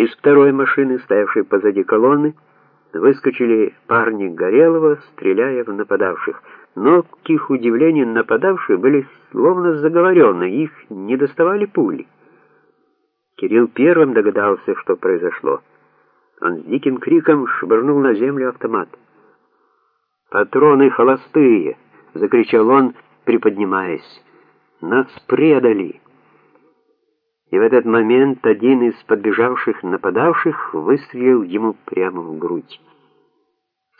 Из второй машины, стоявшей позади колонны, выскочили парни Горелого, стреляя в нападавших. Но, к их удивлению, нападавшие были словно заговоренные, их не доставали пули. Кирилл первым догадался, что произошло. Он с диким криком швырнул на землю автомат. «Патроны холостые!» — закричал он, приподнимаясь. «Нас предали!» И в этот момент один из подбежавших нападавших выстрелил ему прямо в грудь.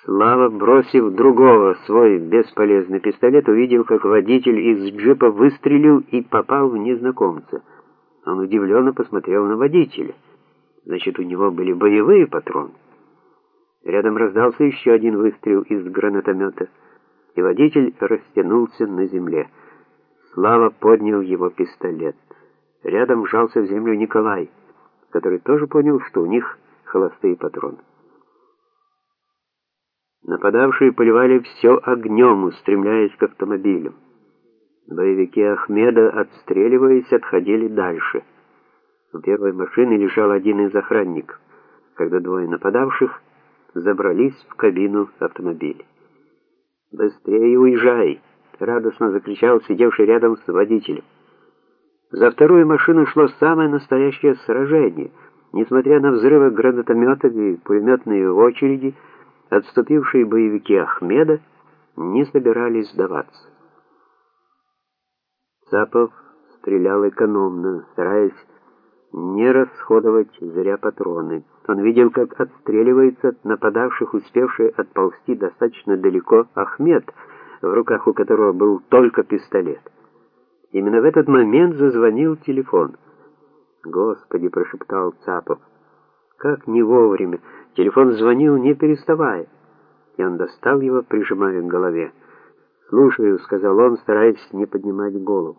Слава, бросив другого свой бесполезный пистолет, увидел, как водитель из джипа выстрелил и попал в незнакомца. Он удивленно посмотрел на водителя. Значит, у него были боевые патроны. Рядом раздался еще один выстрел из гранатомета, и водитель растянулся на земле. Слава поднял его пистолет. Рядом вжался в землю Николай, который тоже понял, что у них холостые патроны. Нападавшие поливали все огнем, устремляясь к автомобилям. Боевики Ахмеда, отстреливаясь, отходили дальше. У первой машины лежал один из охранников, когда двое нападавших забрались в кабину автомобиля. «Быстрее уезжай!» — радостно закричал сидевший рядом с водителем. За вторую машину шло самое настоящее сражение. Несмотря на взрывы гранатометов и пулеметные очереди, отступившие боевики Ахмеда не собирались сдаваться. Цапов стрелял экономно, стараясь не расходовать зря патроны. Он видел, как отстреливается от нападавших, успевший отползти достаточно далеко Ахмед, в руках у которого был только пистолет. Именно в этот момент зазвонил телефон. «Господи!» — прошептал Цапов. «Как не вовремя! Телефон звонил, не переставая!» И он достал его, прижимая к голове. «Слушаю», — сказал он, стараясь не поднимать голову.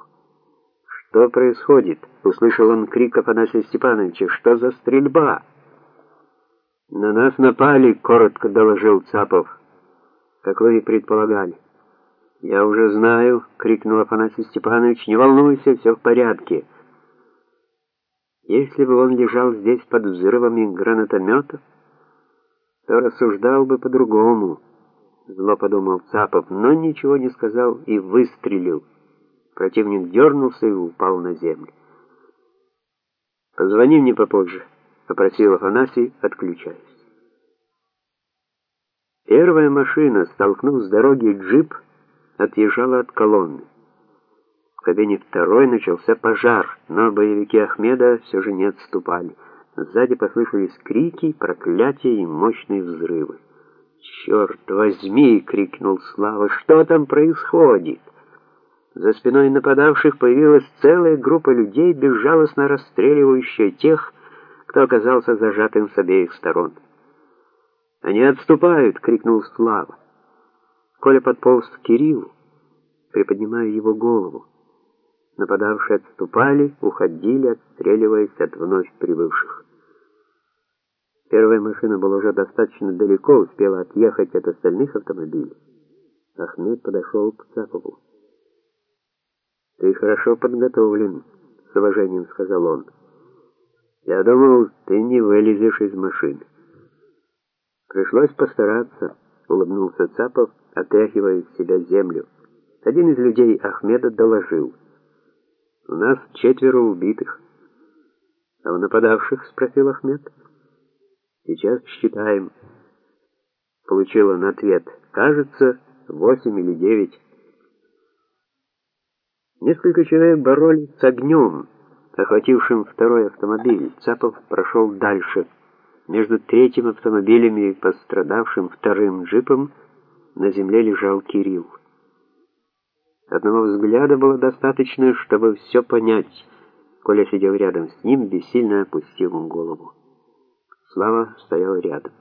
«Что происходит?» — услышал он крик Афанасия Степановича. «Что за стрельба?» «На нас напали», — коротко доложил Цапов. «Как вы и предполагали». «Я уже знаю», — крикнул Афанасий Степанович, — «не волнуйся, все в порядке». Если бы он лежал здесь под взрывами гранатометов, то рассуждал бы по-другому, зло подумал Цапов, но ничего не сказал и выстрелил. Противник дернулся и упал на землю. «Позвони мне попозже», — попросил Афанасий, отключаясь. Первая машина, столкнув с дороги джип, отъезжала от колонны. В кабине второй начался пожар, но боевики Ахмеда все же не отступали. Сзади послышались крики, проклятия и мощные взрывы. «Черт возьми!» — крикнул Слава. «Что там происходит?» За спиной нападавших появилась целая группа людей, безжалостно расстреливающая тех, кто оказался зажатым с обеих сторон. «Они отступают!» — крикнул Слава. Коля подполз к Кириллу, приподнимая его голову. Нападавшие отступали, уходили, отстреливаясь от вновь прибывших. Первая машина была уже достаточно далеко, успела отъехать от остальных автомобилей. Ахмед подошел к Цапову. «Ты хорошо подготовлен», — с уважением сказал он. «Я думал, ты не вылезешь из машины». «Пришлось постараться», — улыбнулся Цапов, отряхивая из себя землю. Один из людей Ахмеда доложил. «У нас четверо убитых». «А у нападавших?» — спросил Ахмед. «Сейчас считаем». Получил он ответ. «Кажется, восемь или девять». Несколько человек боролись с огнем, охватившим второй автомобиль. Цапов прошел дальше. Между третьим автомобилем и пострадавшим вторым джипом на земле лежал Кирилл. Одного взгляда было достаточно, чтобы все понять. Коля сидел рядом с ним, бессильно опустил голову. Слава стоял рядом.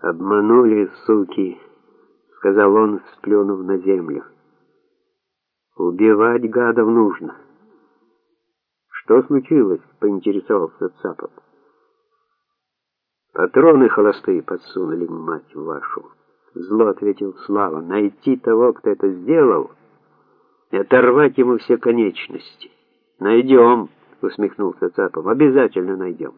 «Обманули, суки!» — сказал он, сплюнув на землю. «Убивать гадов нужно». «Что случилось?» — поинтересовался Цапов. Патроны холостые подсунули, мать вашу. Зло ответил Слава. Найти того, кто это сделал, и оторвать ему все конечности. Найдем. усмехнулся Цапов. Обязательно найдем.